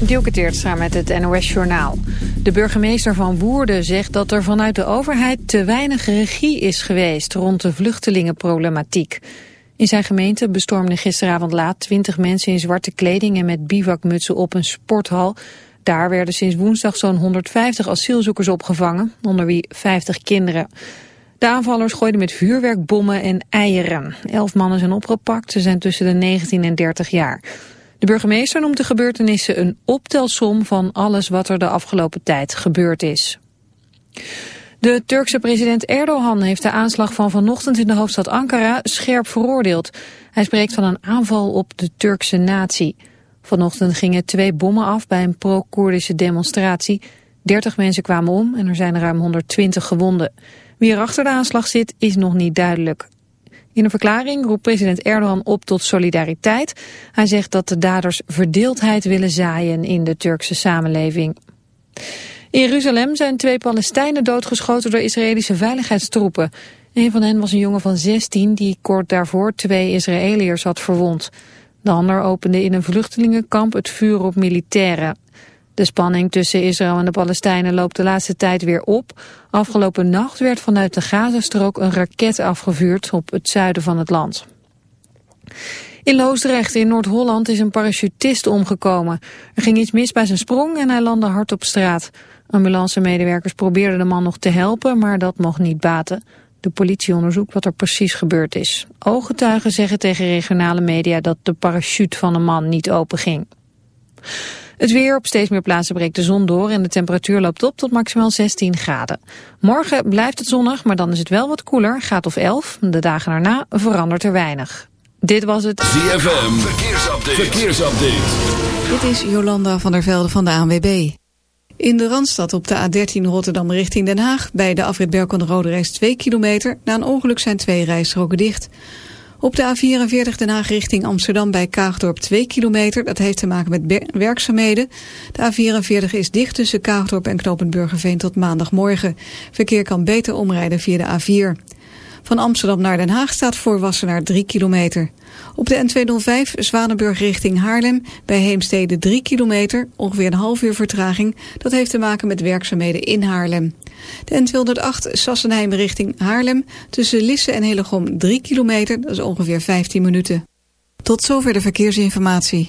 Dielke samen met het NOS-journaal. De burgemeester van Woerden zegt dat er vanuit de overheid te weinig regie is geweest rond de vluchtelingenproblematiek. In zijn gemeente bestormden gisteravond laat twintig mensen in zwarte kleding en met bivakmutsen op een sporthal. Daar werden sinds woensdag zo'n 150 asielzoekers opgevangen, onder wie 50 kinderen. De aanvallers gooiden met vuurwerkbommen en eieren. Elf mannen zijn opgepakt, ze zijn tussen de 19 en 30 jaar. De burgemeester noemt de gebeurtenissen een optelsom van alles wat er de afgelopen tijd gebeurd is. De Turkse president Erdogan heeft de aanslag van vanochtend in de hoofdstad Ankara scherp veroordeeld. Hij spreekt van een aanval op de Turkse natie. Vanochtend gingen twee bommen af bij een pro-Koerdische demonstratie. 30 mensen kwamen om en er zijn ruim 120 gewonden. Wie er achter de aanslag zit is nog niet duidelijk. In een verklaring roept president Erdogan op tot solidariteit. Hij zegt dat de daders verdeeldheid willen zaaien in de Turkse samenleving. In Jeruzalem zijn twee Palestijnen doodgeschoten door Israëlische veiligheidstroepen. Een van hen was een jongen van 16 die kort daarvoor twee Israëliërs had verwond. De ander opende in een vluchtelingenkamp het vuur op militairen. De spanning tussen Israël en de Palestijnen loopt de laatste tijd weer op. Afgelopen nacht werd vanuit de Gazastrook een raket afgevuurd op het zuiden van het land. In Loosdrecht in Noord-Holland is een parachutist omgekomen. Er ging iets mis bij zijn sprong en hij landde hard op straat. Ambulancemedewerkers probeerden de man nog te helpen, maar dat mocht niet baten. De politie onderzoekt wat er precies gebeurd is. Ooggetuigen zeggen tegen regionale media dat de parachute van de man niet openging. Het weer op steeds meer plaatsen breekt de zon door en de temperatuur loopt op tot maximaal 16 graden. Morgen blijft het zonnig, maar dan is het wel wat koeler, gaat of 11. De dagen daarna verandert er weinig. Dit was het ZFM Verkeersupdate. Verkeersupdate. Dit is Jolanda van der Velde van de ANWB. In de Randstad op de A13 Rotterdam richting Den Haag... bij de afrit Berkel de Rode Reis 2 kilometer. Na een ongeluk zijn twee rijstroken dicht... Op de A44 Den Haag richting Amsterdam bij Kaagdorp 2 kilometer. Dat heeft te maken met werkzaamheden. De A44 is dicht tussen Kaagdorp en Knopenburgerveen tot maandagmorgen. Verkeer kan beter omrijden via de A4. Van Amsterdam naar Den Haag staat voor Wassenaar 3 kilometer. Op de N205 Zwanenburg richting Haarlem bij Heemstede 3 kilometer, ongeveer een half uur vertraging. Dat heeft te maken met werkzaamheden in Haarlem. De N208 Sassenheim richting Haarlem tussen Lisse en Hillegom 3 kilometer, dat is ongeveer 15 minuten. Tot zover de verkeersinformatie.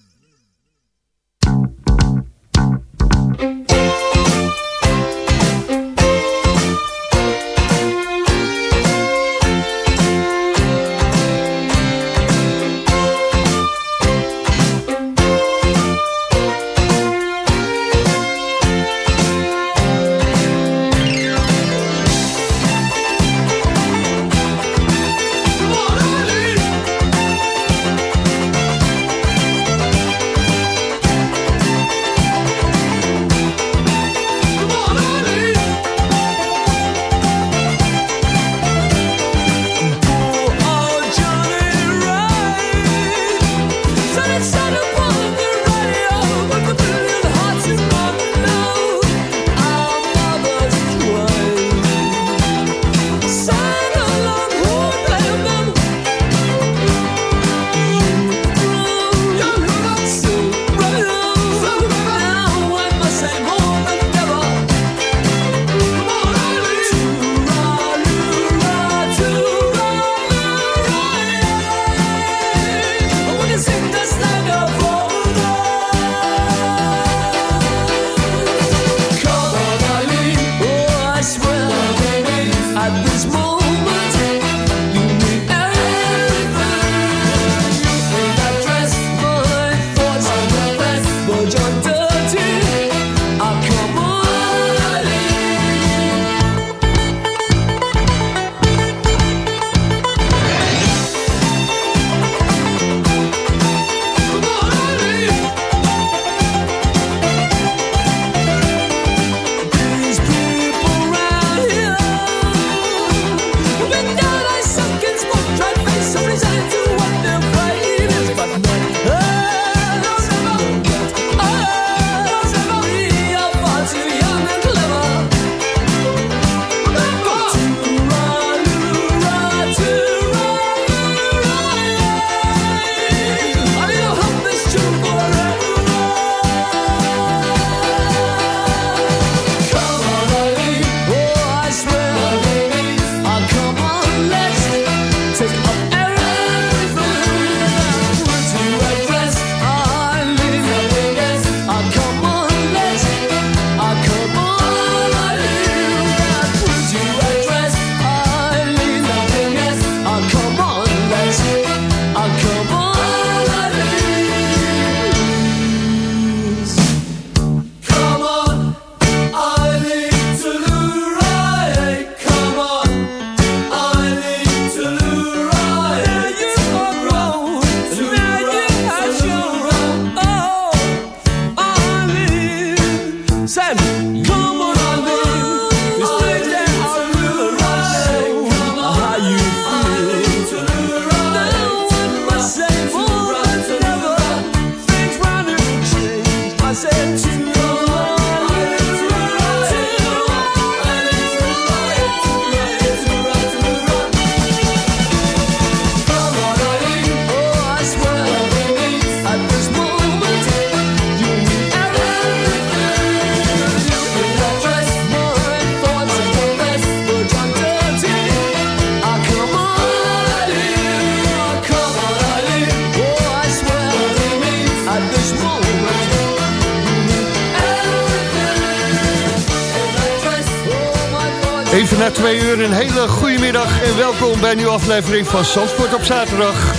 Even na twee uur een hele goede middag en welkom bij een nieuwe aflevering van Zandvoort op zaterdag.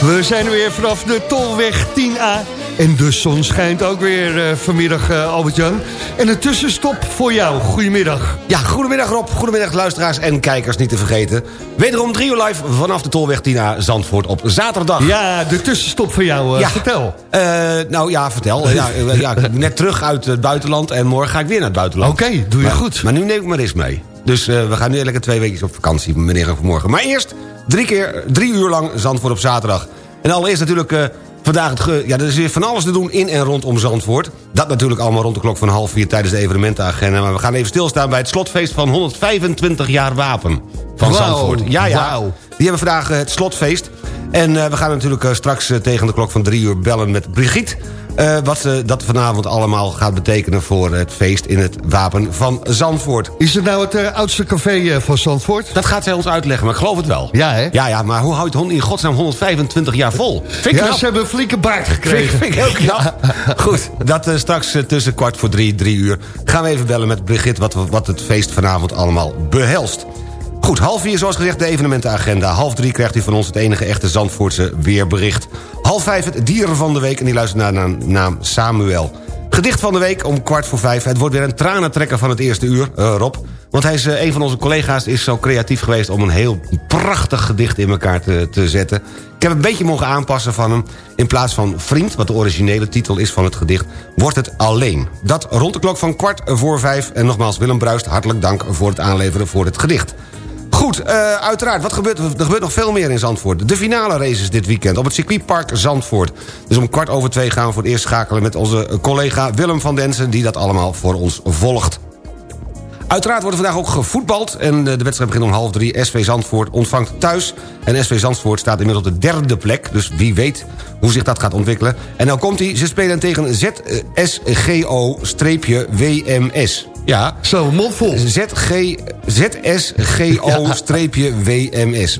We zijn weer vanaf de Tolweg 10A en de zon schijnt ook weer uh, vanmiddag, uh, Albert-Jan. En een tussenstop voor jou. Goedemiddag. Ja, goedemiddag Rob. Goedemiddag luisteraars en kijkers, niet te vergeten. Wederom drie uur live vanaf de Tolweg 10A Zandvoort op zaterdag. Ja, de tussenstop voor jou. Uh, ja. Vertel. nou ja, vertel. ja, ja, net terug uit het buitenland en morgen ga ik weer naar het buitenland. Oké, okay, doe je maar, goed. Maar nu neem ik maar eens mee. Dus uh, we gaan nu lekker twee weken op vakantie, meneer en vanmorgen. Maar eerst drie, keer, drie uur lang Zandvoort op zaterdag. En allereerst natuurlijk uh, vandaag het ge ja, er is weer van alles te doen in en rondom Zandvoort. Dat natuurlijk allemaal rond de klok van half vier tijdens de evenementenagenda. Maar we gaan even stilstaan bij het slotfeest van 125 jaar Wapen van wow, Zandvoort. Ja, ja. Wow. Die hebben vandaag uh, het slotfeest. En we gaan natuurlijk straks tegen de klok van drie uur bellen met Brigitte. Uh, wat uh, dat vanavond allemaal gaat betekenen voor het feest in het Wapen van Zandvoort. Is het nou het uh, oudste café van Zandvoort? Dat gaat zij ons uitleggen, maar ik geloof het wel. Ja, hè? Ja, ja maar hoe houdt in godsnaam 125 jaar vol? Vind ja, knap. ze hebben een flinke baard gekregen. Vind, vind ik heel knap. Ja. Goed, dat straks tussen kwart voor drie, drie uur... gaan we even bellen met Brigitte wat, wat het feest vanavond allemaal behelst. Goed, half vier zoals gezegd de evenementenagenda. Half drie krijgt u van ons het enige echte Zandvoortse weerbericht. Half vijf het dieren van de week en die luistert naar de naam Samuel. Gedicht van de week om kwart voor vijf. Het wordt weer een tranentrekker van het eerste uur, uh, Rob. Want hij is, uh, een van onze collega's is zo creatief geweest... om een heel prachtig gedicht in elkaar te, te zetten. Ik heb een beetje mogen aanpassen van hem. In plaats van vriend, wat de originele titel is van het gedicht... wordt het alleen. Dat rond de klok van kwart voor vijf. En nogmaals, Willem Bruist, hartelijk dank voor het aanleveren voor het gedicht. Goed, uh, uiteraard, wat gebeurt er? Gebeurt nog veel meer in Zandvoort. De finale races dit weekend op het circuitpark Zandvoort. Dus om kwart over twee gaan we voor het eerst schakelen... met onze collega Willem van Densen... die dat allemaal voor ons volgt. Uiteraard wordt er vandaag ook gevoetbald. En de wedstrijd begint om half drie. SV Zandvoort ontvangt thuis. En SV Zandvoort staat inmiddels op de derde plek. Dus wie weet hoe zich dat gaat ontwikkelen. En dan komt hij. Ze spelen tegen ZSGO-WMS. Ja. Zo, mondvol. ZG, ZSGO-WMS.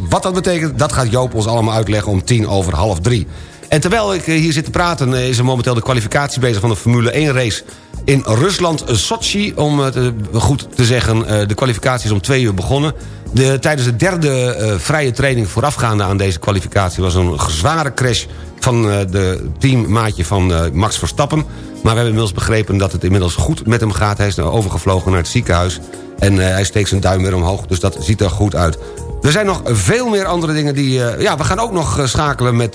Wat dat betekent, dat gaat Joop ons allemaal uitleggen om tien over half drie. En terwijl ik hier zit te praten... is er momenteel de kwalificatie bezig van de Formule 1 race... in Rusland, Sochi. Om het goed te zeggen, de kwalificatie is om twee uur begonnen. De, tijdens de derde vrije training voorafgaande aan deze kwalificatie... was een zware crash van uh, de teammaatje van Max Verstappen. Maar we hebben inmiddels begrepen dat het inmiddels goed met hem gaat. Hij is overgevlogen naar het ziekenhuis. En hij steekt zijn duim weer omhoog, dus dat ziet er goed uit. Er zijn nog veel meer andere dingen die... Ja, we gaan ook nog schakelen met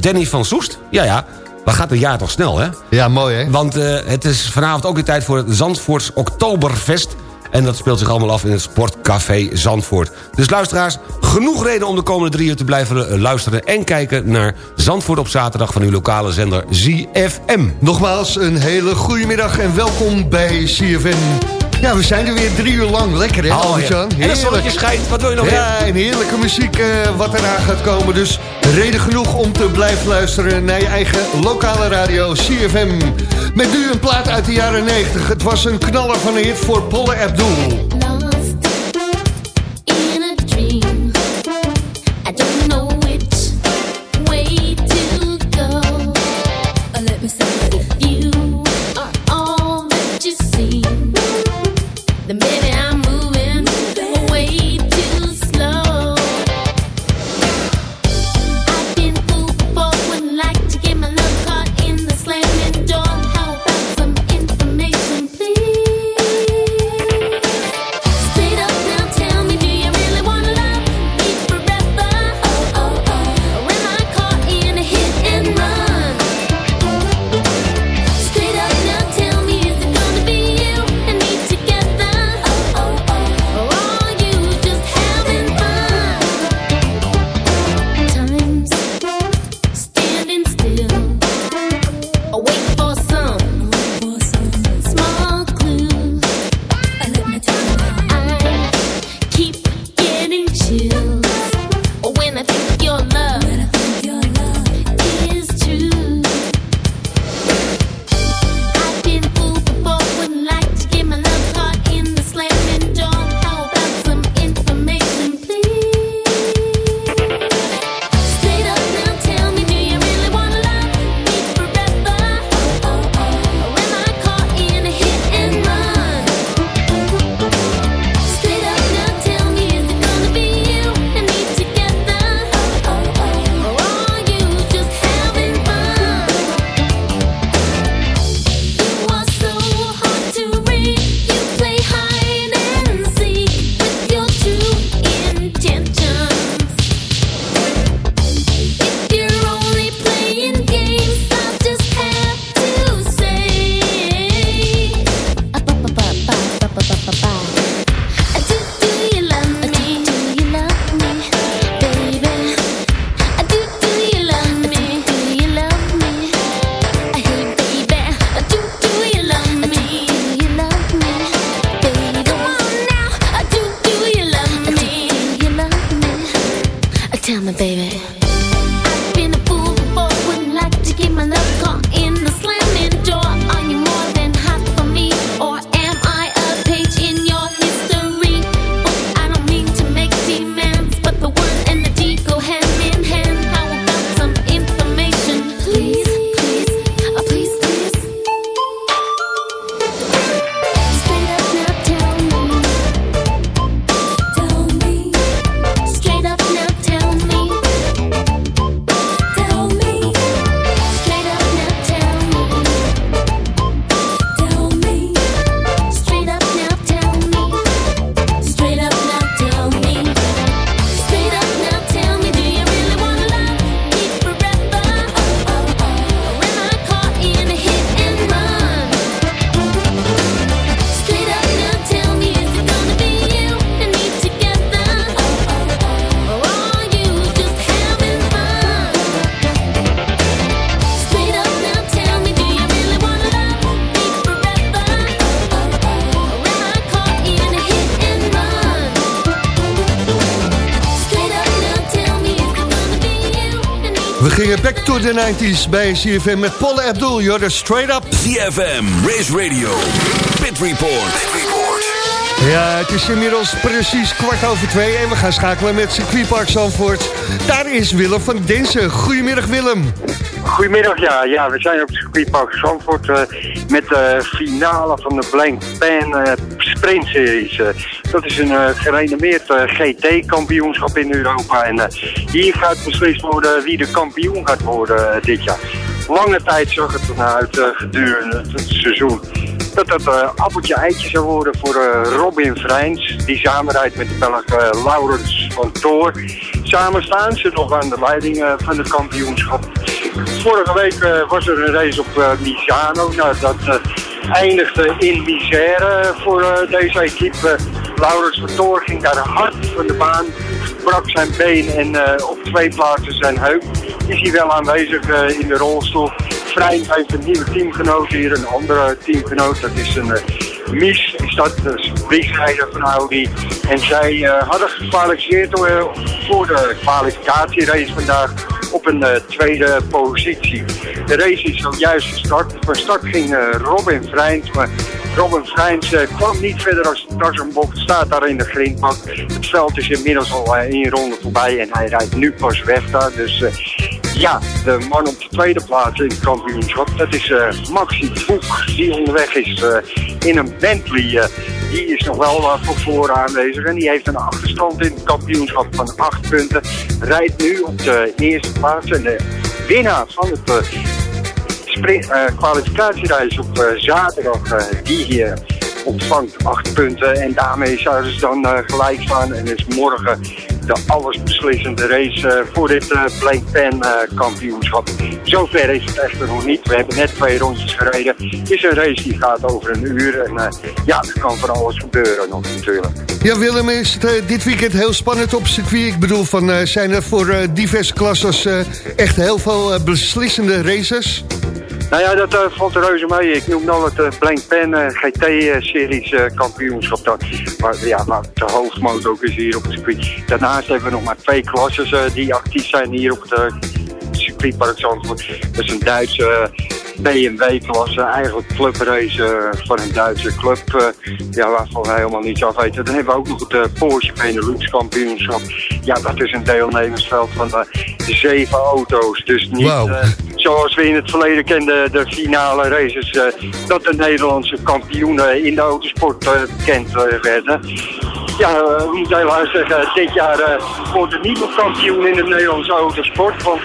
Danny van Soest. Ja, ja. Wat gaat het jaar toch snel, hè? Ja, mooi, hè? Want uh, het is vanavond ook weer tijd voor het Zandvoorts Oktoberfest. En dat speelt zich allemaal af in het Sportcafé Zandvoort. Dus luisteraars, genoeg reden om de komende drie uur te blijven luisteren... en kijken naar Zandvoort op zaterdag van uw lokale zender ZFM. Nogmaals, een hele goede middag en welkom bij ZFM. Ja, we zijn er weer drie uur lang. Lekker, hè, Oh, ja. En het zonnetje schijnt, wat wil je nog Ja, en heerlijke muziek uh, wat eraan gaat komen. Dus reden genoeg om te blijven luisteren naar je eigen lokale radio CFM. Met nu een plaat uit de jaren 90. Het was een knaller van een hit voor Polle Abdul. The 90s bij CFM met Paul Abdul. You're the straight up. CFM, Race Radio, Pit Report. Pit Report. Ja, het is inmiddels precies kwart over twee en we gaan schakelen met circuitpark Zandvoort. Daar is Willem van Densen. Goedemiddag Willem. Goedemiddag, ja. ja. We zijn op het circuitpark Zandvoort uh, met de finale van de Blank Pan uh, Sprint Series. Uh, dat is een uh, gerenommeerd GT-kampioenschap in Europa. En hier gaat beslist worden wie de kampioen gaat worden dit jaar. Lange tijd zag het ernaar uit gedurende het seizoen dat dat appeltje eitje zou worden voor Robin Vrijns. Die samenrijdt met de Belg uh, Laurens van Toor. Samen staan ze nog aan de leiding van het kampioenschap. Vorige week was er een race op Misano. Nou, dat eindigde in misère voor deze equipe. Laurens van Toor ging daar hard van de baan. Brak zijn been en op twee plaatsen zijn heup. Is hij wel aanwezig in de rolstoel. Vrij heeft een nieuwe teamgenoot hier, een andere teamgenoot. Dat is een Mies, is dat, dus vliegrijder van Audi. En zij hadden gekwalificeerd voor de kwalificatierace vandaag op een tweede positie. De race is zojuist gestart. Van start ging Robin Vrijns, maar Robin Vrijns kwam niet verder als de. Staat daar in de grindbak. Het veld is inmiddels al één ronde voorbij en hij rijdt nu pas weg daar. Dus ja, de man op de tweede plaats in het kampioenschap, dat is uh, Maxi Boek, die onderweg is uh, in een Bentley. Uh, die is nog wel voor voren aanwezig en die heeft een achterstand in het kampioenschap van 8 punten. Rijdt nu op de eerste plaats en de winnaar van het kwalificatiereis op zaterdag, die hier ontvangt 8 punten. En daarmee zouden ze dan gelijk staan en is morgen de allesbeslissende race uh, voor dit uh, Blank Pen kampioenschap. Zover is het echter nog niet. We hebben net twee rondjes gereden. Het is een race die gaat over een uur. En ja, er kan van alles gebeuren nog natuurlijk. Ja, Willem, is het dit weekend heel spannend op circuit? Ik bedoel, van, zijn er voor diverse klasses echt heel veel beslissende races? Nou ja, dat uh, valt reuze mee. Ik noem dan het uh, Blank Pen uh, GT-series kampioenschap. Dat, maar, ja, maar de hoofdmoot ook is hier op het circuit. Daarnaast hebben we nog maar twee klasses die actief zijn hier op het circuitpark Zandvoort. Dat is een Duitse BMW-klasse, eigenlijk clubrace van een Duitse club, ja, waarvan wij helemaal niets af weten. Dan hebben we ook nog het Porsche Benelux kampioenschap. Ja, dat is een deelnemersveld van zeven auto's. Dus niet wow. zoals we in het verleden kenden, de finale races, dat de Nederlandse kampioenen in de autosport bekend werden. Ja, we moeten helaas zeggen, dit jaar wordt er niet meer kampioen in de Nederlandse autosport, want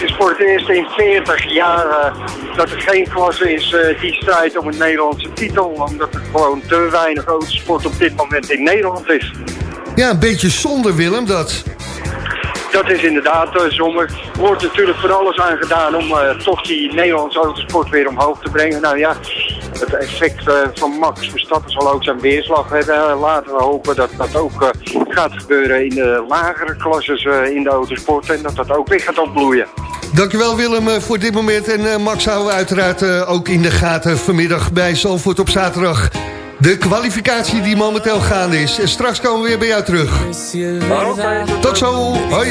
het is voor het eerst in 40 jaar uh, dat er geen klasse is uh, die strijdt om een Nederlandse titel. Omdat er gewoon te weinig autosport op dit moment in Nederland is. Ja, een beetje zonde Willem dat. Dat is inderdaad uh, zonde. Er wordt natuurlijk voor alles aan gedaan om toch die Nederlandse autosport weer omhoog te brengen. Nou ja, het effect van Max Verstappen zal ook zijn weerslag hebben. laten we hopen dat dat ook gaat gebeuren in de lagere klasses in de autosport. En dat dat ook weer gaat opbloeien. Dankjewel Willem voor dit moment. En Max houden we uiteraard ook in de gaten vanmiddag bij Zalvoort op zaterdag. De kwalificatie die momenteel gaande is. En straks komen we weer bij jou terug. Tot zo. Hoi.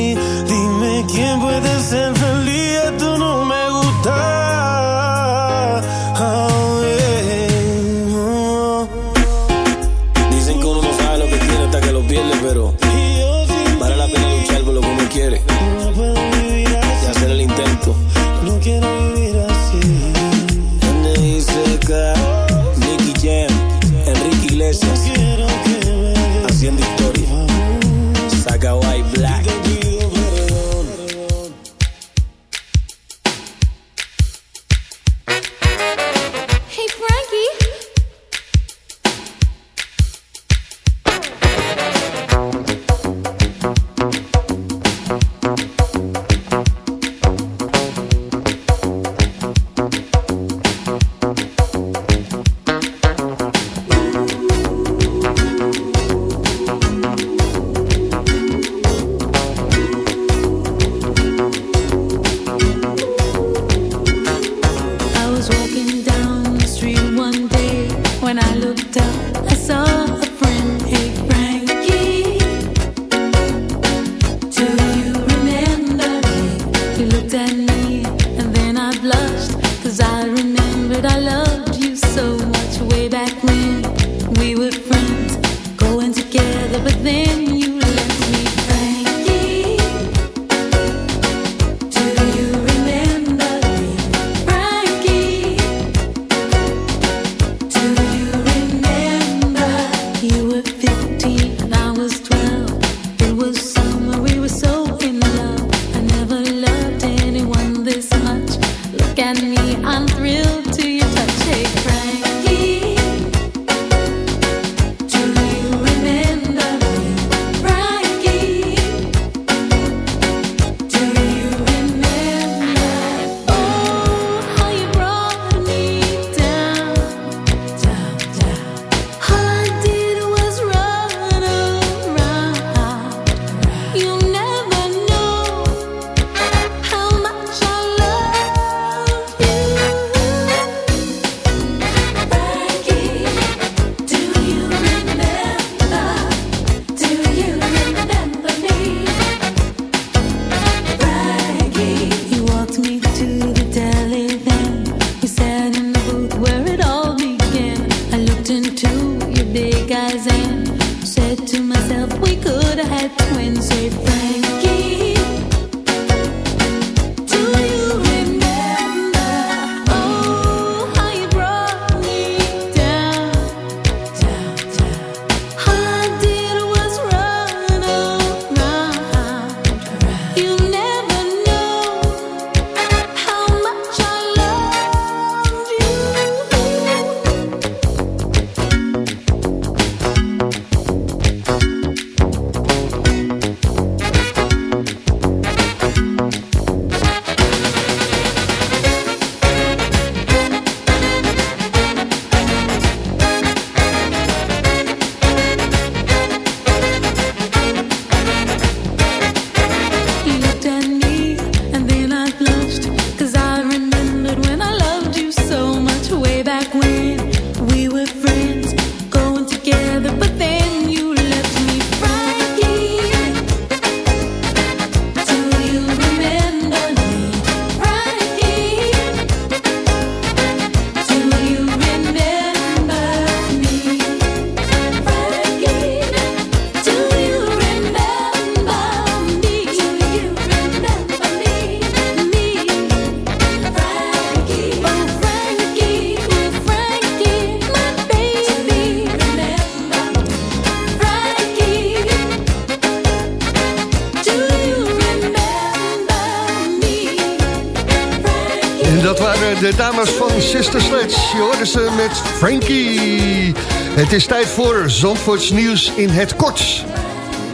Met Frankie. Het is tijd voor Zandvoorts nieuws in het kort.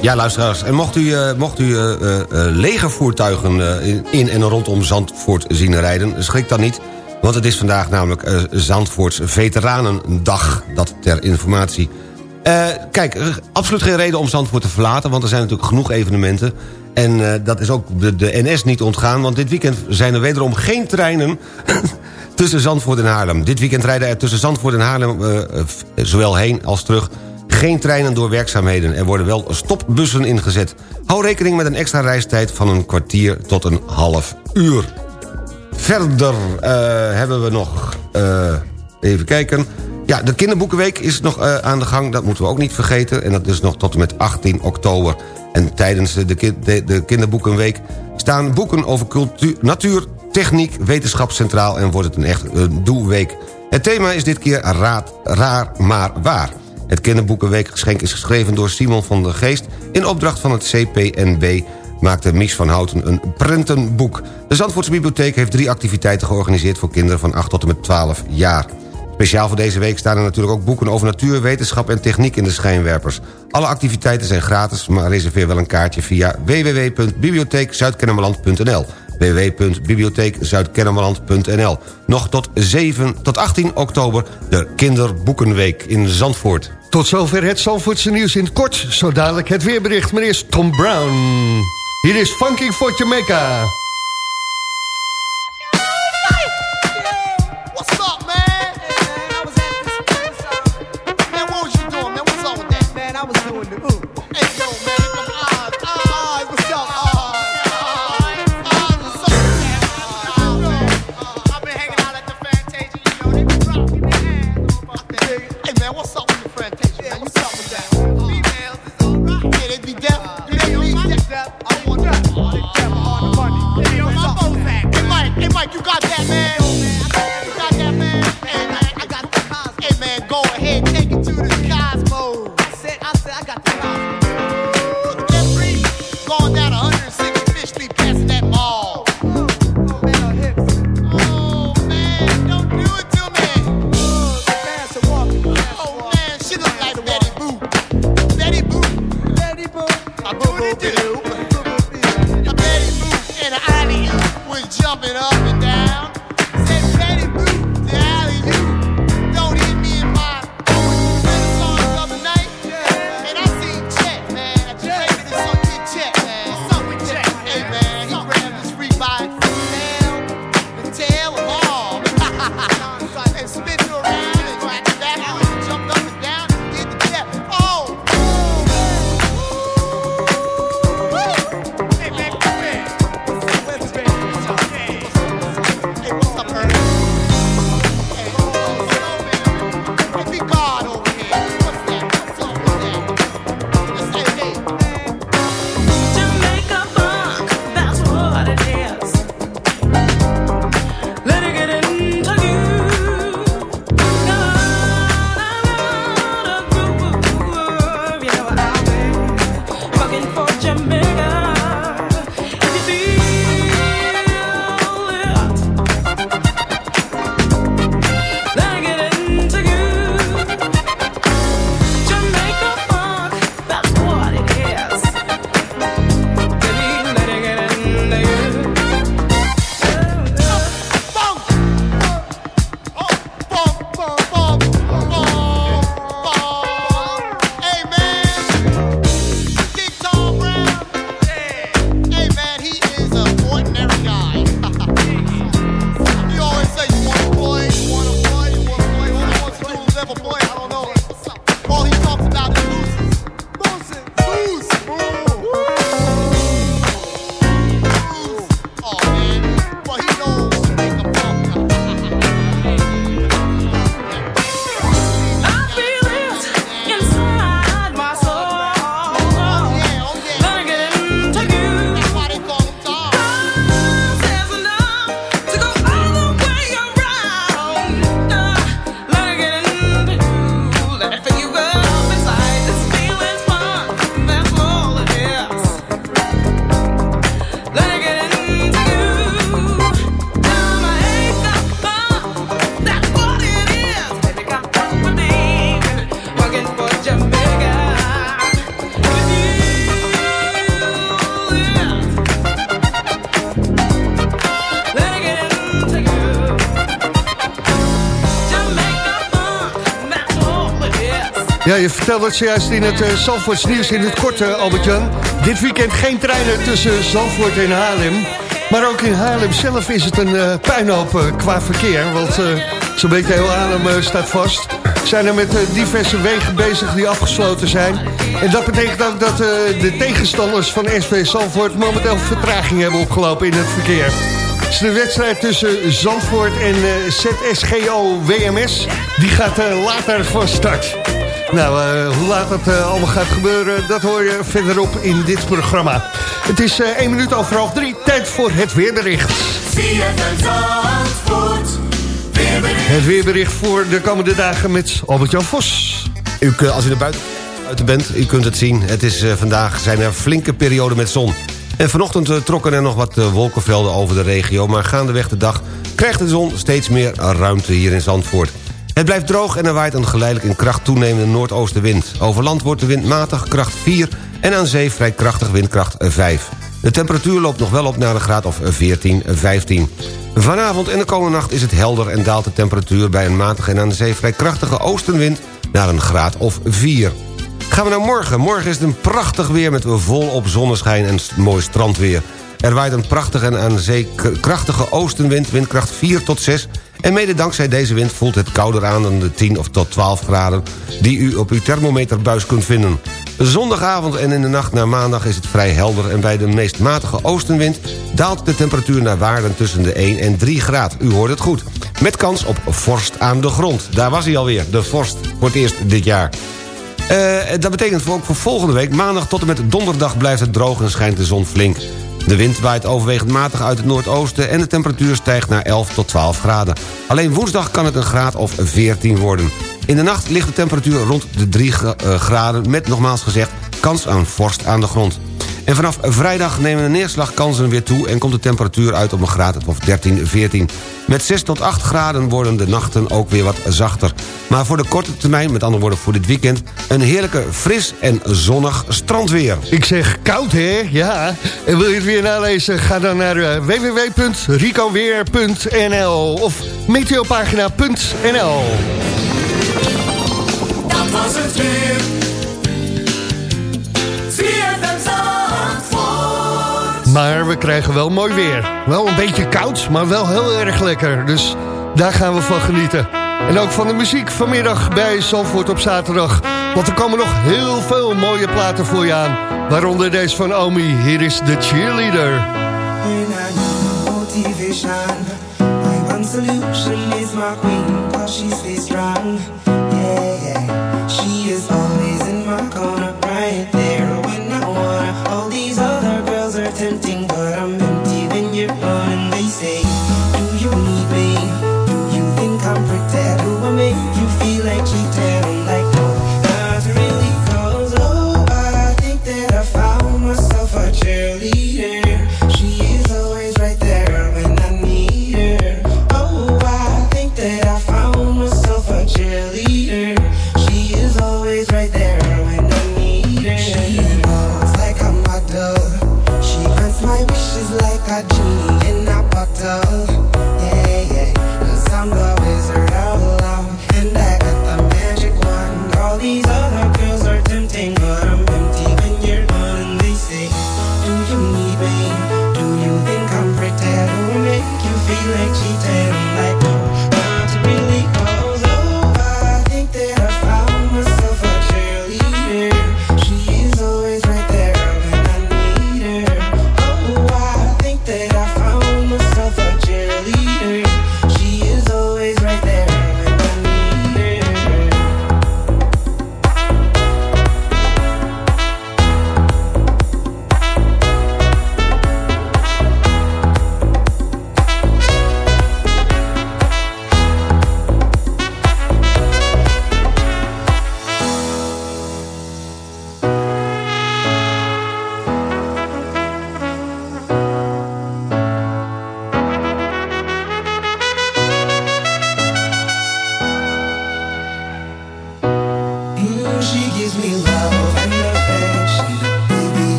Ja, luisteraars, en mocht u, eh, mocht u eh, eh, legervoertuigen in en rondom Zandvoort zien rijden... schrik dan niet, want het is vandaag namelijk Zandvoorts Veteranendag. Dat ter informatie. kijk, absoluut geen reden om Zandvoort te verlaten... want er zijn natuurlijk genoeg evenementen. En dat is ook de, de NS niet ontgaan, want dit weekend zijn er wederom geen treinen tussen Zandvoort en Haarlem. Dit weekend rijden er tussen Zandvoort en Haarlem... eh, eh, zowel heen als terug geen treinen door werkzaamheden. Er worden wel stopbussen ingezet. Hou rekening met een extra reistijd van een kwartier tot een half uur. Verder eh, hebben we nog... even kijken... Ja, de kinderboekenweek is nog aan de gang. Dat moeten we ook niet vergeten. En dat is nog tot en met 18 oktober. En tijdens de, de, de kinderboekenweek... staan boeken over cultuur, natuur, techniek, wetenschap centraal... en wordt het een echt eh, doelweek. Het thema is dit keer raad, raar maar waar. Het kinderboekenweekgeschenk is geschreven door Simon van der Geest... in opdracht van het CPNB maakte Mies van Houten een prentenboek. De Zandvoortse Bibliotheek heeft drie activiteiten georganiseerd... voor kinderen van 8 tot en met 12 jaar. Speciaal voor deze week staan er natuurlijk ook boeken over natuur, wetenschap en techniek in de schijnwerpers. Alle activiteiten zijn gratis, maar reserveer wel een kaartje via www.bibliotheekzuidkennemerland.nl www.bibliotheekzuidkennemerland.nl Nog tot, 7, tot 18 oktober de Kinderboekenweek in Zandvoort. Tot zover het Zandvoortse nieuws in het kort. Zo dadelijk het weerbericht. Meneer Tom Brown. Hier is Funking for Jamaica. Vertelde het zojuist in het uh, nieuws in het kort, uh, Albert-Jan. Dit weekend geen treinen tussen Zandvoort en Haarlem. Maar ook in Haarlem zelf is het een uh, puinhoop qua verkeer. Want zo'n beetje heel Haarlem staat vast. Zijn er met diverse wegen bezig die afgesloten zijn. En dat betekent ook dat de tegenstanders van SV Zandvoort... momenteel vertraging hebben opgelopen in het verkeer. Het is de wedstrijd tussen Zandvoort en ZSGO WMS. Die gaat later van start. Nou, uh, hoe laat dat uh, allemaal gaat gebeuren, dat hoor je verderop in dit programma. Het is uh, 1 minuut over half 3, tijd voor het weerbericht. Het weerbericht voor de komende dagen met Albert-Jan Vos. U, als u naar buiten, buiten bent, u kunt het zien. Het is vandaag zijn er flinke perioden met zon. En vanochtend trokken er nog wat wolkenvelden over de regio... maar gaandeweg de dag krijgt de zon steeds meer ruimte hier in Zandvoort. Het blijft droog en er waait een geleidelijk in kracht toenemende noordoostenwind. Over land wordt de wind matig, kracht 4 en aan zee vrij krachtig windkracht 5. De temperatuur loopt nog wel op naar een graad of 14, 15. Vanavond en de komende nacht is het helder en daalt de temperatuur... bij een matige en aan de zee vrij krachtige oostenwind naar een graad of 4. Gaan we naar morgen. Morgen is het een prachtig weer met volop zonneschijn en mooi strandweer. Er waait een prachtige en aan de zee krachtige oostenwind, windkracht 4 tot 6... En mede dankzij deze wind voelt het kouder aan dan de 10 of tot 12 graden... die u op uw thermometerbuis kunt vinden. Zondagavond en in de nacht naar maandag is het vrij helder... en bij de meest matige oostenwind daalt de temperatuur naar waarden tussen de 1 en 3 graden. U hoort het goed. Met kans op vorst aan de grond. Daar was hij alweer, de vorst, voor het eerst dit jaar. Uh, dat betekent ook voor volgende week, maandag tot en met donderdag... blijft het droog en schijnt de zon flink. De wind waait overwegend matig uit het noordoosten... en de temperatuur stijgt naar 11 tot 12 graden. Alleen woensdag kan het een graad of 14 worden. In de nacht ligt de temperatuur rond de 3 eh, graden... met nogmaals gezegd kans aan vorst aan de grond. En vanaf vrijdag nemen de neerslagkansen weer toe... en komt de temperatuur uit op een graad of 13, 14. Met 6 tot 8 graden worden de nachten ook weer wat zachter. Maar voor de korte termijn, met andere woorden voor dit weekend... een heerlijke fris en zonnig strandweer. Ik zeg koud, hè? Ja. En wil je het weer nalezen? Ga dan naar uh, www.ricoweer.nl of meteopagina.nl Dat was het weer. Maar we krijgen wel mooi weer. Wel een beetje koud, maar wel heel erg lekker. Dus daar gaan we van genieten. En ook van de muziek vanmiddag bij Zandvoort op zaterdag. Want er komen nog heel veel mooie platen voor je aan. Waaronder deze van Omi. Hier is de cheerleader. motivation. My one solution is my queen, cause she stays strong. Yeah, yeah. She is always in my corner, right there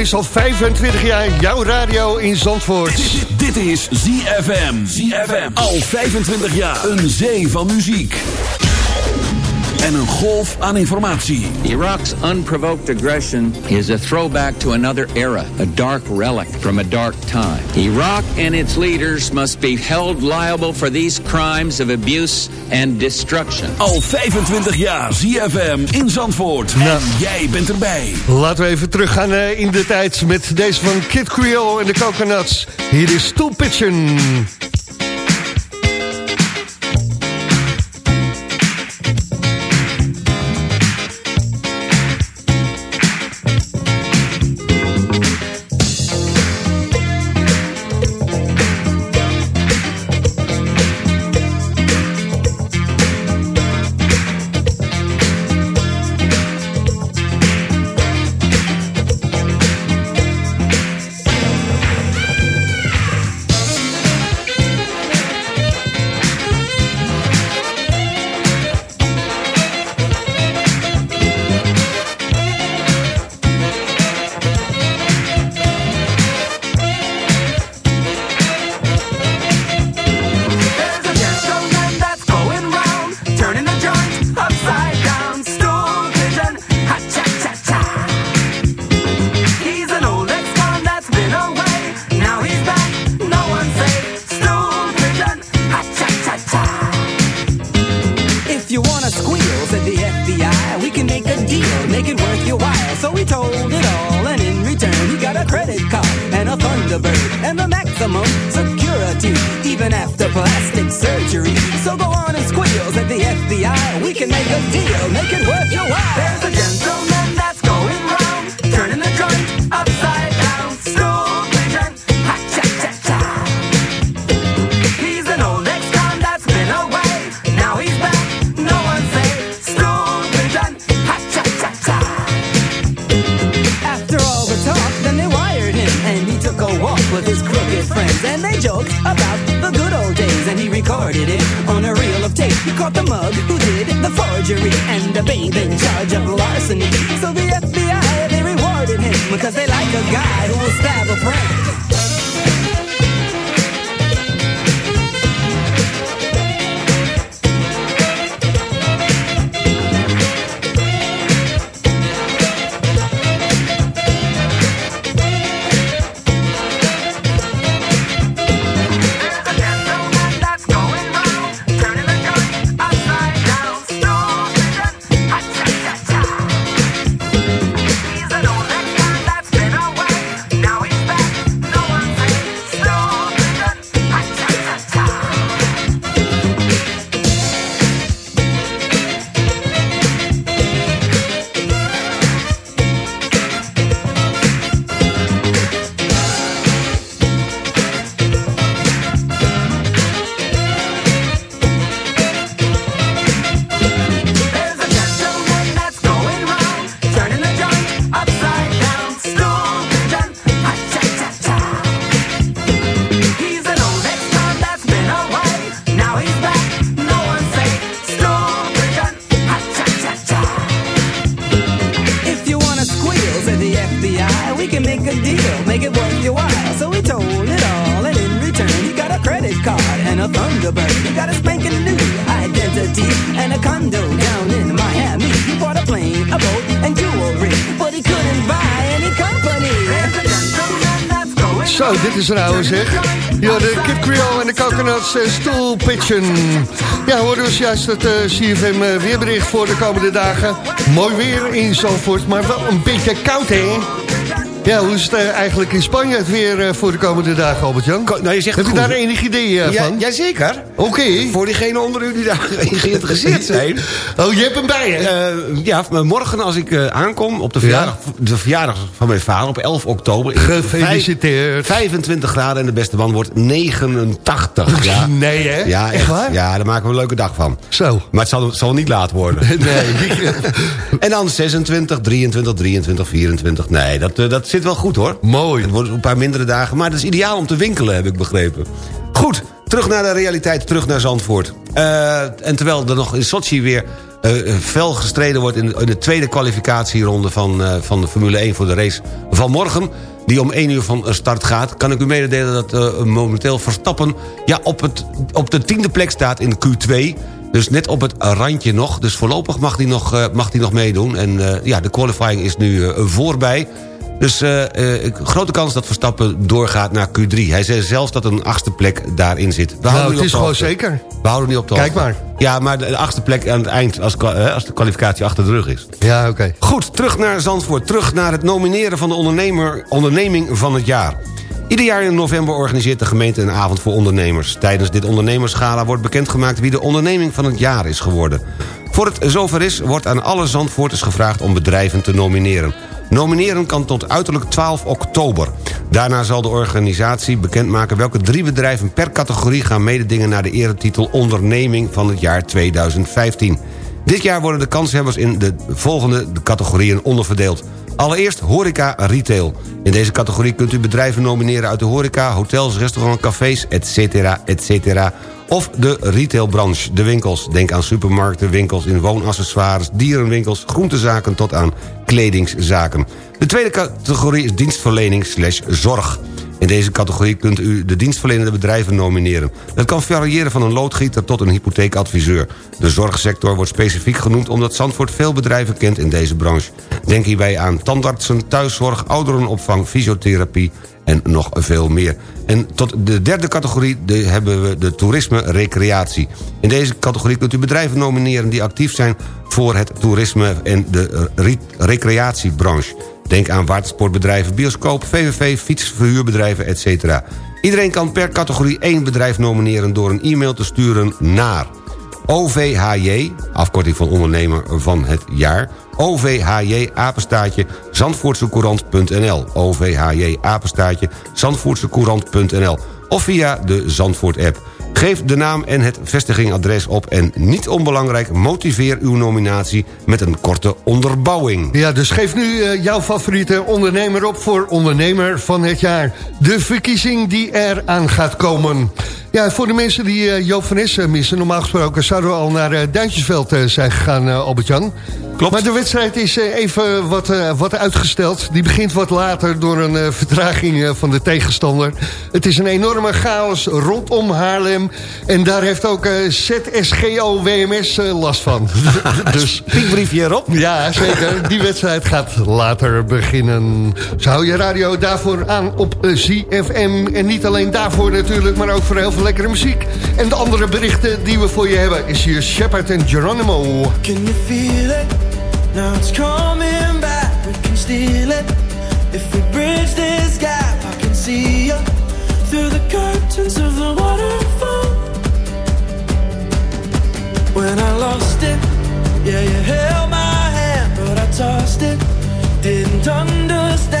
is al 25 jaar jouw radio in Zandvoort. Dit is ZFM. ZFM. Al 25 jaar. Een zee van muziek. En een golf aan informatie. Iraq's unprovoked aggression is a throwback to another era, a dark relic from a dark time. Iraq and its leaders must be held liable for these crimes of abuse and destruction. Al 25 jaar ZFM in Zandvoort. En jij bent erbij. Laten we even teruggaan eh, in de tijd met deze van Kid Creole en de Coconuts. Hier is Stoel Pitchen. Oude zeg. Ja, de Kid Creole en de Coconuts uh, Pitchen. Ja, hoorden we juist het eh, CFM eh, weerbericht voor de komende dagen. Mooi weer in Zandvoort, maar wel een beetje koud, hè? Ja, hoe is het eigenlijk in Spanje het weer voor de komende dagen, Albert-Jan? Nou, je zegt Heb je daar enig idee eh, Ja, van? jazeker. Oké. Voor diegenen onder u die daar geïnteresseerd zijn. Oh, je hebt hem bij, hè? Eh, ja, morgen als ik eh, aankom op de verjaardag, de verjaardag van mijn vader op 11 oktober. Gefeliciteerd. vijf- 25 graden en de beste man wordt 89. Ja. Nee, hè? Ja, Echt waar? Ja, daar maken we een leuke dag van. Zo. Maar het zal, het zal niet laat worden. Nee. en dan 26, 23, 23, 24. Nee, dat, eh, dat zit wel goed hoor. Mooi. Het wordt een paar mindere dagen, maar het is ideaal om te winkelen, heb ik begrepen. Goed, terug naar de realiteit, terug naar Zandvoort. Eh, en terwijl er nog in Sochi weer eh, fel gestreden wordt in de, de tweede kwalificatieronde van, eh, van de Formule 1 voor de race van morgen. Die om 1 uur van start gaat. Kan ik u mededelen dat momenteel Verstappen ja, op, het, op de tiende plek staat in Q2. Dus net op het randje nog. Dus voorlopig mag hij nog, mag hij nog meedoen. En ja, de qualifying is nu voorbij. Dus eh, eh, grote kans dat Verstappen doorgaat naar Q3. Hij zei zelfs dat een achtste plek daarin zit. We Nou, het is gewoon zeker. We houden niet op de Kijk maar. Ja, maar de achtste plek aan het eind, als, eh, als de kwalificatie achter de rug is. Ja, oké. Goed, terug naar Zandvoort. Terug naar het nomineren van de ondernemer, onderneming van het jaar. Ieder jaar in november organiseert de gemeente een avond voor ondernemers. Tijdens dit ondernemerschala wordt bekendgemaakt wie de onderneming van het jaar is geworden. Voor het zover is, wordt aan alle Zandvoorters gevraagd om bedrijven te nomineren. Nomineren kan tot uiterlijk 12 oktober. Daarna zal de organisatie bekendmaken welke drie bedrijven per categorie gaan mededingen naar de eretitel onderneming van het jaar 2015. Dit jaar worden de kanshebbers in de volgende categorieën onderverdeeld. Allereerst horeca retail. In deze categorie kunt u bedrijven nomineren uit de horeca, hotels, restaurants, cafés, etc. etc. Of de retailbranche, de winkels. Denk aan supermarkten, winkels in woonaccessoires, dierenwinkels, groentezaken tot aan kledingszaken. De tweede categorie is dienstverlening slash zorg. In deze categorie kunt u de dienstverlenende bedrijven nomineren. Dat kan variëren van een loodgieter tot een hypotheekadviseur. De zorgsector wordt specifiek genoemd omdat Zandvoort veel bedrijven kent in deze branche. Denk hierbij aan tandartsen, thuiszorg, ouderenopvang, fysiotherapie en nog veel meer. En tot de derde categorie de, hebben we de toerisme-recreatie. In deze categorie kunt u bedrijven nomineren die actief zijn voor het toerisme en de eh, re- recreatiebranche. Denk aan watersportbedrijven, bioscoop, VVV, fietsverhuurbedrijven, etc. Iedereen kan per categorie één bedrijf nomineren door een e-mail te sturen naar OVHJ, afkorting van ondernemer van het jaar... OVHJ, apenstaatje, zandvoortsecourant.nl OVHJ, apenstaatje, zandvoortsecourant.nl Of via de Zandvoort-app. Geef de naam en het vestigingsadres op... en niet onbelangrijk, motiveer uw nominatie met een korte onderbouwing. Ja, dus geef nu eh, jouw favoriete ondernemer op voor ondernemer van het jaar. De verkiezing die er aan gaat komen. Ja, voor de mensen die eh, Joop van Es eh, missen... normaal gesproken zouden we al naar eh, Duintjesveld eh, zijn gegaan, Albert-Jan. Klopt. Maar de wedstrijd is eh, even wat, eh, wat uitgesteld. Die begint wat later door een eh, vertraging van de tegenstander. Het is een enorme chaos rondom Haarlem. En daar heeft ook eh, ZSGO WMS last van. dus Piekbriefje erop. ja, zeker. Die wedstrijd gaat later beginnen. Dus hou je radio daarvoor aan op eh, ZFM. En niet alleen daarvoor natuurlijk, maar ook voor heel veel lekkere muziek. En de andere berichten die we voor je hebben is hier Shepard en Geronimo. Can you feel it? Now it's coming back. We can steal it. If we bridge this gap, I can see you through the curtains of the waterfall. When I lost it, yeah, you held my hand, but I tossed it. Didn't understand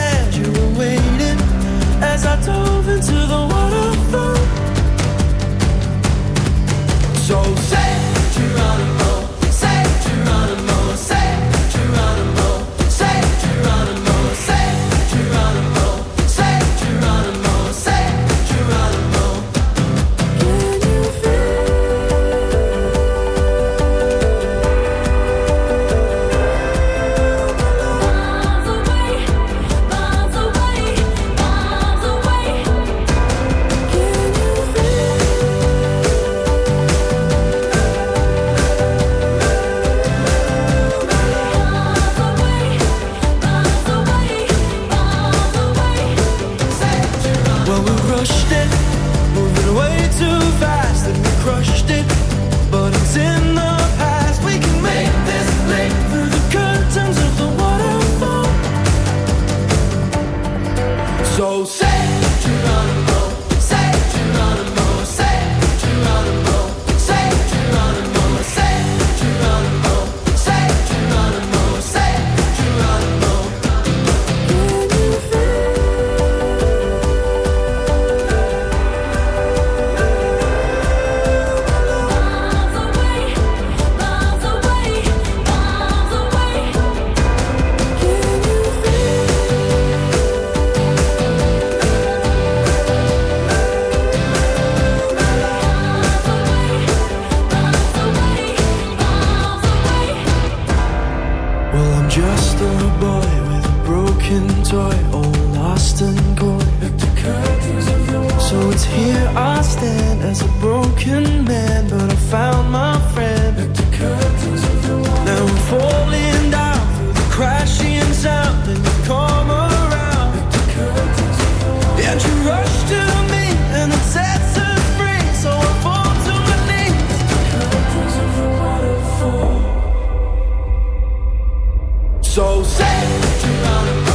So say what you wanna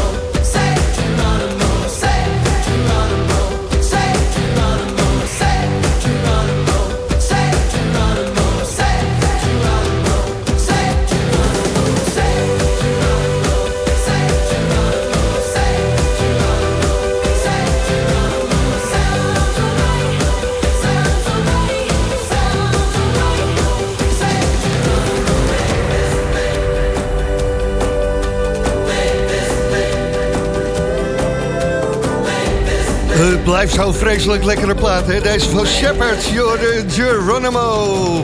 blijft zo'n vreselijk lekkere plaat, hè? Deze van Shepard, Jorde Geronimo.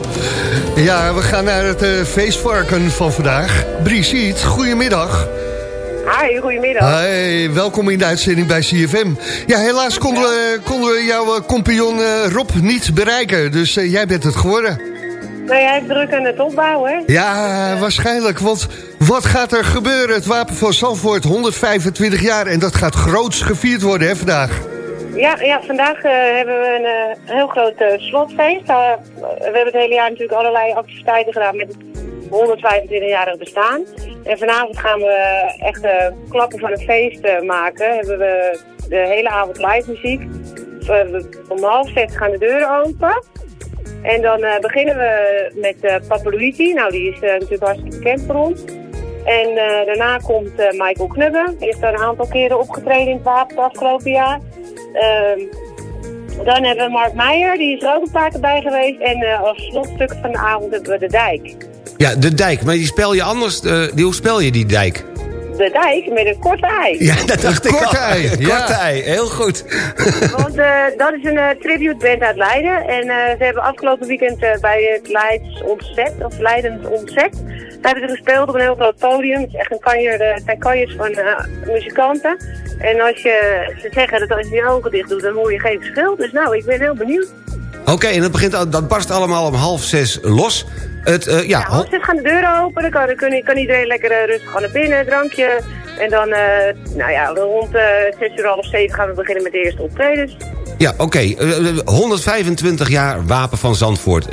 Ja, we gaan naar het eh, feestvarken van vandaag. Brigitte, goedemiddag. Hi, goedemiddag. Hey, welkom in de uitzending bij CFM. Ja, helaas konden we, konden we jouw eh, compagnon eh, Rob niet bereiken. Dus eh, jij bent het geworden. Nou, jij hebt druk aan het opbouwen? Ja, waarschijnlijk. Want wat gaat er gebeuren? Het Wapen van Zandvoort, 125 jaar. En dat gaat groots gevierd worden, hè, vandaag. Ja, ja vandaag eh, hebben we een eh, heel groot eh, slotfeest. We hebben het hele jaar natuurlijk allerlei activiteiten gedaan met het 125-jarig bestaan. En vanavond gaan we echt klappen van een feest maken. Hebben we de hele avond live muziek. Om half zes gaan de deuren open. En dan beginnen we met Papa Luigi. Nou, die is natuurlijk hartstikke bekend voor ons. En daarna komt Michael Knubbe. Die heeft daar een aantal keren opgetreden in het wapen het afgelopen jaar. Ehm, dan hebben we Mark Meijer, die is er ook een paar keer bij geweest. En eh, als slotstuk van de avond hebben we de dijk. Ja, de dijk. Maar die spel je anders... eh, die, hoe spel je die dijk? De dijk met een korte ei. Ja, dat dacht ik korte al. ei, ja. Korte ei, heel goed. Want eh, dat is een eh, tribute band uit Leiden. En eh, ze hebben afgelopen weekend eh, bij het Leids Ontzet, of Leidens Ontzet, daar hebben ze gespeeld op een heel groot podium. Het is echt een kanjer, eh, het zijn kanjers van eh, muzikanten. En als je, ze zeggen dat als je je ogen dicht doet, dan hoor je geen verschil. Dus nou, ik ben heel benieuwd. Oké, en dat, begint, al- dat barst allemaal om half zes los. Het, eh, ja, Ja, half zes gaan de deuren open, dan kan, dan kan, iedereen lekker eh, rustig gaan naar binnen, drankje. En dan, eh, nou ja, rond zes uur, half zeven gaan we beginnen met de eerste optredens. Ja, oké. Eh, eh, 125 jaar Wapen van Zandvoort.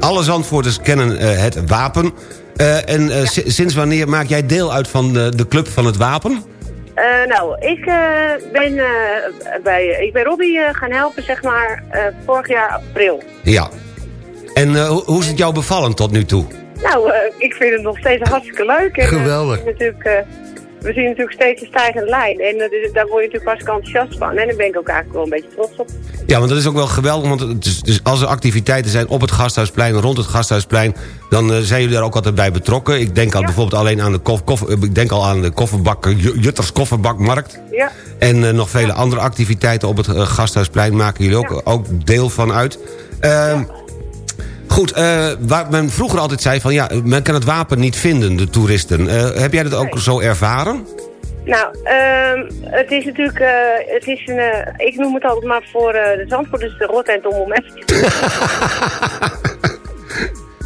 Alle Zandvoorters kennen het wapen. En si- sinds wanneer maak jij deel uit van de, de club van het wapen? Eh, nou, ik eh, ben eh, bij, ik ben Robbie gaan helpen, zeg maar, vorig jaar april. Ja. En hoe is het jou bevallen tot nu toe? Nou, ik vind het nog steeds hartstikke leuk. En, Geweldig. natuurlijk, we zien natuurlijk steeds een stijgende lijn. En daar word je natuurlijk hartstikke enthousiast van. En daar ben ik ook eigenlijk wel een beetje trots op. Ja, want dat is ook wel geweldig. Want het is, dus als er activiteiten zijn op het Gasthuisplein, rond het Gasthuisplein... dan eh, zijn jullie daar ook altijd bij betrokken. Ik denk al bijvoorbeeld alleen aan de, kof, kof- eh, ik denk al aan de kofferbak, eh, Ju- Jutters Kofferbakmarkt. Ja. En nog vele andere activiteiten op het Gasthuisplein maken jullie ook, ook deel van uit. Ehm, Goed, eh, waar men vroeger altijd zei van ja, men kan het wapen niet vinden, de toeristen. Eh, heb jij dat ook zo ervaren? Nou, ehm, het is natuurlijk, eh, het is een, ik noem het altijd maar voor de Zandvoort, dus de rot en het moment.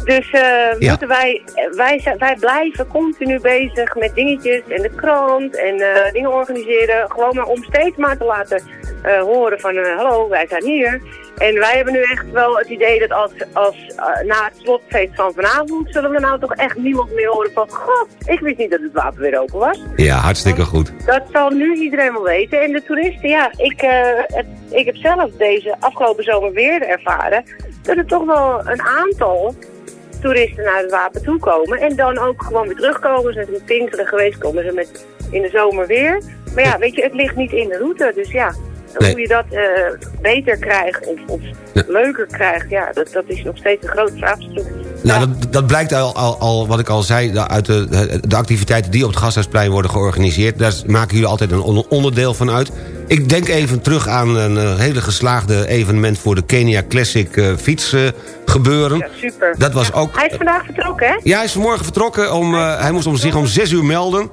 dus Ja. moeten wij, wij, wij blijven continu bezig met dingetjes en de krant en dingen organiseren. Gewoon maar om steeds maar te laten eh, horen van eh, hallo, wij zijn hier. En wij hebben nu echt wel het idee dat als, als eh, na het slotfeest van vanavond zullen we nou toch echt niemand meer horen van god, ik wist niet dat het wapen weer open was. Ja, hartstikke goed. Dat zal nu iedereen wel weten. En de toeristen, ja, ik, het, ik heb zelf deze afgelopen zomer weer ervaren dat er toch wel een aantal toeristen naar het wapen toe komen. En dan ook gewoon weer terugkomen. Ze zijn Pinksteren geweest, komen ze met in de zomer weer. Maar ja, weet je, het ligt niet in de route. Dus ja, Nee. hoe je dat eh, beter krijgt of, of leuker krijgt, ja, dat, dat is nog steeds een groot vraagstuk. Nou, dat, dat blijkt al, al, al, wat ik al zei, uit de, de activiteiten die op het Gasthuisplein worden georganiseerd. Daar maken jullie altijd een on- onderdeel van uit. Ik denk even terug aan een eh, hele geslaagde evenement voor de Kenia Classic eh, fietsgebeuren. Ja, super. Dat was ook... Hij is vandaag vertrokken, hè? Ja, hij is vanmorgen vertrokken. Om, eh, hij moest om zich om zes uur melden.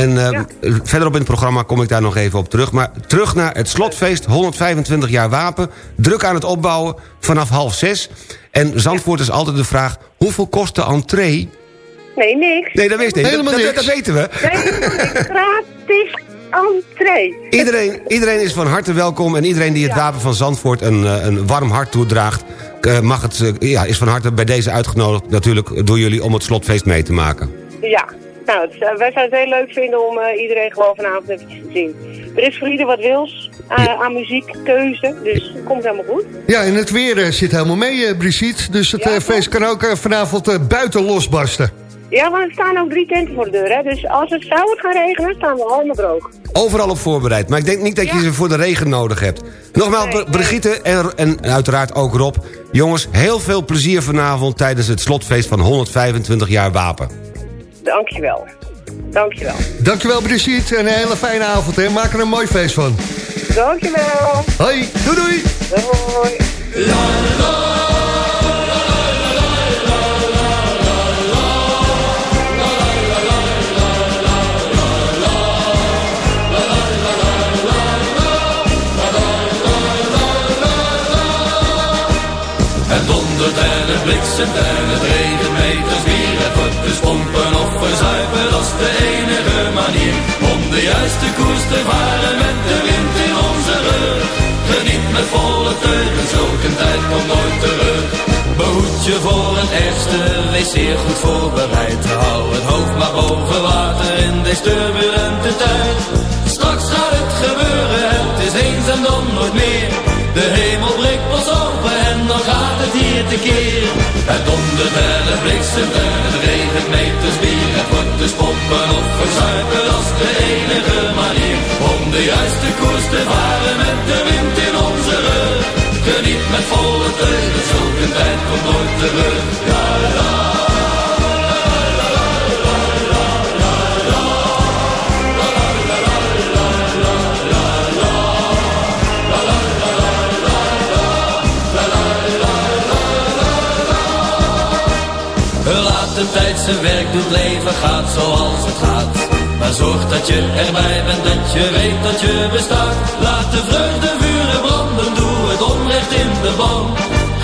En eh, verderop in het programma kom ik daar nog even op terug. Maar terug naar het slotfeest, 125 jaar Wapen. Druk aan het opbouwen vanaf half zes. En Zandvoort is altijd de vraag, hoeveel kost de entree? Nee, niks. Nee, dat wist ik. Helemaal dat, niks. dat weten we. Gratis entree. Iedereen, iedereen is van harte welkom en iedereen die het wapen van Zandvoort een, eh, een warm hart toedraagt... eh, Mag het, ja, is van harte bij deze uitgenodigd natuurlijk door jullie om het slotfeest mee te maken. Ja. Nou, het wij zouden het heel leuk vinden om eh, iedereen gewoon vanavond even te zien. Er is voor ieder wat wils eh, aan muziekkeuze, dus het komt helemaal goed. Ja, en het weer eh, zit helemaal mee, Brigitte. Dus het Ja, feest kan ook vanavond buiten losbarsten. Ja, want er staan ook drie tenten voor de deur, hè. Dus als het zou het gaan regenen, staan we allemaal droog. Overal op voorbereid, maar ik denk niet dat je ze voor de regen nodig hebt. Nogmaals, Br- Brigitte en, en uiteraard ook Rob. Jongens, heel veel plezier vanavond tijdens het slotfeest van 125 jaar Wapen. Dankjewel. Dankjewel. Dankjewel, Brigitte. En een hele fijne avond, hè. Maak er een mooi feest van. Dankjewel. Hoi, doei doei. Doei. En het juiste koers te varen met de wind in onze rug. Geniet met volle teugen, zulke tijd komt nooit terug. Behoed je voor het ergste, wees zeer goed voorbereid. Hou het hoofd maar boven water in deze turbulente tijd. Straks gaat het gebeuren, het is eens en dan nooit meer. De hemel breekt pas dan het dondert en het bliksemt en het regent meters bier. Het wordt dus pompen of verzuipen, is de enige manier. Om de juiste koers te varen met de wind in onze rug. Geniet met volle teugen, zulke tijd komt nooit terug. Ja, la. Zijn werk doet, leven gaat zoals het gaat. Maar zorg dat je erbij bent, dat je weet dat je bestaat. Laat de vreugde vuren branden, doe het onrecht in de ban.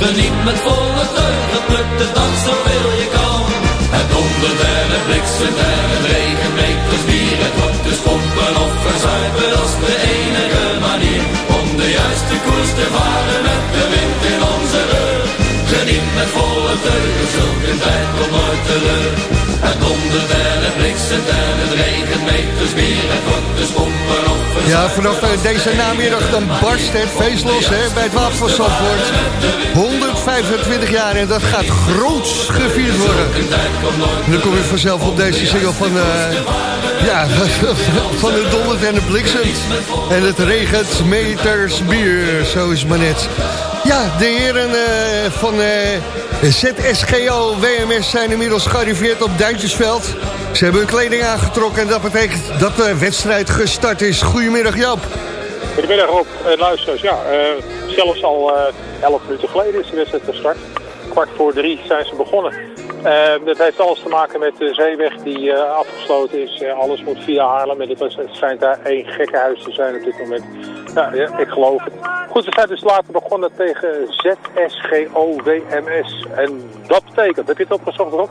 Geniet met volle teugen, pluk de dag zoveel je kan. Het dondert en het bliksemt het regent meters bier. Het wordt dus pompen of verzuipen, dat is de enige manier. Om de juiste koers te varen met de wind in onze rug. Geniet met volle teugen, zulke tijd komt nooit terug. Het dondert en het bliksemt en het regent meters bier. Het wordt dus of Ja, vanaf eh, deze namiddag dan barst het feest los hè, bij het Wapen van Zandvoort. 125 jaar en dat gaat groots gevierd worden. En dan kom je vanzelf op deze single van, eh, ja, van het dondert en het bliksemt. En het regent meters bier, zo is het maar net. Ja, de heren eh, van eh, ZSGO WMS zijn inmiddels gearriveerd op Duintjesveld. Ze hebben hun kleding aangetrokken en dat betekent dat de wedstrijd gestart is. Goedemiddag Joop. Goedemiddag Rob en luisteraars. Ja, eh, zelfs al eh 11 minuten geleden is de wedstrijd gestart. Kwart voor drie zijn ze begonnen. Eh, dat heeft alles te maken met de zeeweg die eh, afgesloten is. Eh, alles moet via Haarlem. En het, was, het schijnt daar één gekkenhuis te zijn op dit moment. Ja, ja, ik geloof het. Goed, we zijn dus later begonnen tegen ZSGO WMS. En dat betekent, heb je het opgezocht Rob?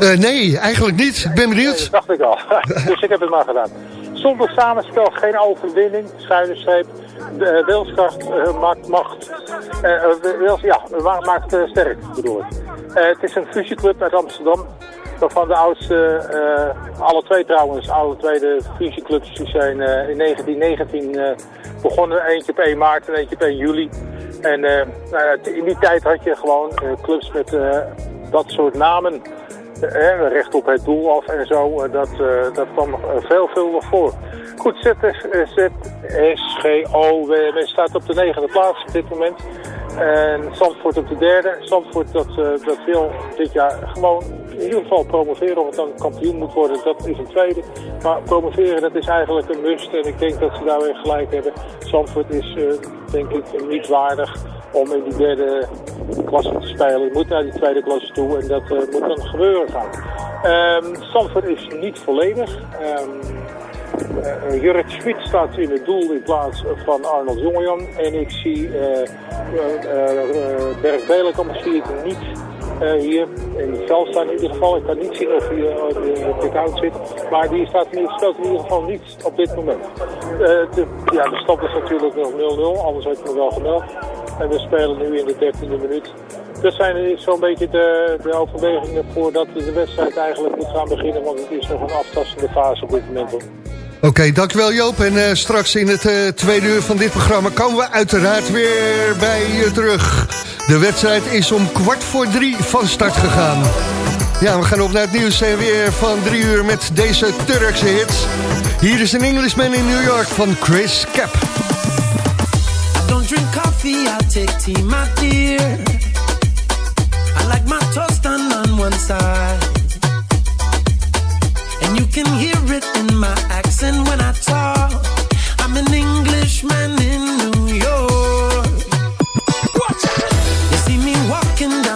Eh, nee, eigenlijk niet. Ik ben benieuwd. Dat dacht ik al. dus ik heb het maar gedaan. Zonder samenspel geen overwinning. Schuine streep. De, eh, wilskracht eh, maakt macht. Wils, ja, ma- maakt sterk, bedoel ik. Het is een fusieclub uit Amsterdam. Waarvan de oudste, eh, alle twee trouwens, alle twee de fusieclubs die zijn eh, in 1919 eh, begonnen. Eentje op 1 maart en eentje op 1 juli. En nou in die tijd had je gewoon clubs met dat soort namen. Eh, recht op het doel af en zo. eh, dat, eh, dat kwam eh, veel, voor. Goed, ZSGO WMS staat op de negende plaats op dit moment. En Zandvoort op de derde. Zandvoort dat, dat wil dit jaar gewoon in ieder geval promoveren. Of het dan kampioen moet worden, dat is een tweede. Maar promoveren, dat is eigenlijk een must. En ik denk dat ze daar weer gelijk hebben. Zandvoort is, denk ik, niet waardig om in die derde klasse te spelen. Je moet naar die tweede klasse toe en dat eh, moet dan gebeuren gaan. Zandvoort is niet volledig. Ehm eh, Jurrit Schmid staat in het doel in plaats van Arnold Jongejan. En ik zie eh, eh, Berg Belenkamp zie niet hier. In het in ieder geval. Ik kan niet zien of hij uh, op dit out zit. Maar die staat in, speelt in ieder geval niet op dit moment. De, ja, de stand is natuurlijk nog 0-0. Anders had ik me wel gemeld. En we spelen nu in de 13e minuut. Dat zijn zo'n beetje de, de overwegingen voordat de wedstrijd eigenlijk moet gaan beginnen. Want het is nog een aftastende fase op dit moment. Oké, dankjewel Joop. En eh, straks in het eh, tweede uur van dit programma komen we uiteraard weer bij je terug. De wedstrijd is om kwart voor drie van start gegaan. Ja, we gaan op naar het nieuws en weer van drie uur met deze Turkse hits. Hier is een Englishman in New York van Chris Cap. Drink coffee, I take tea, my dear. I like my toast done on one side. And you can hear it in my accent when I talk. I'm an Englishman in New York. You see me walking down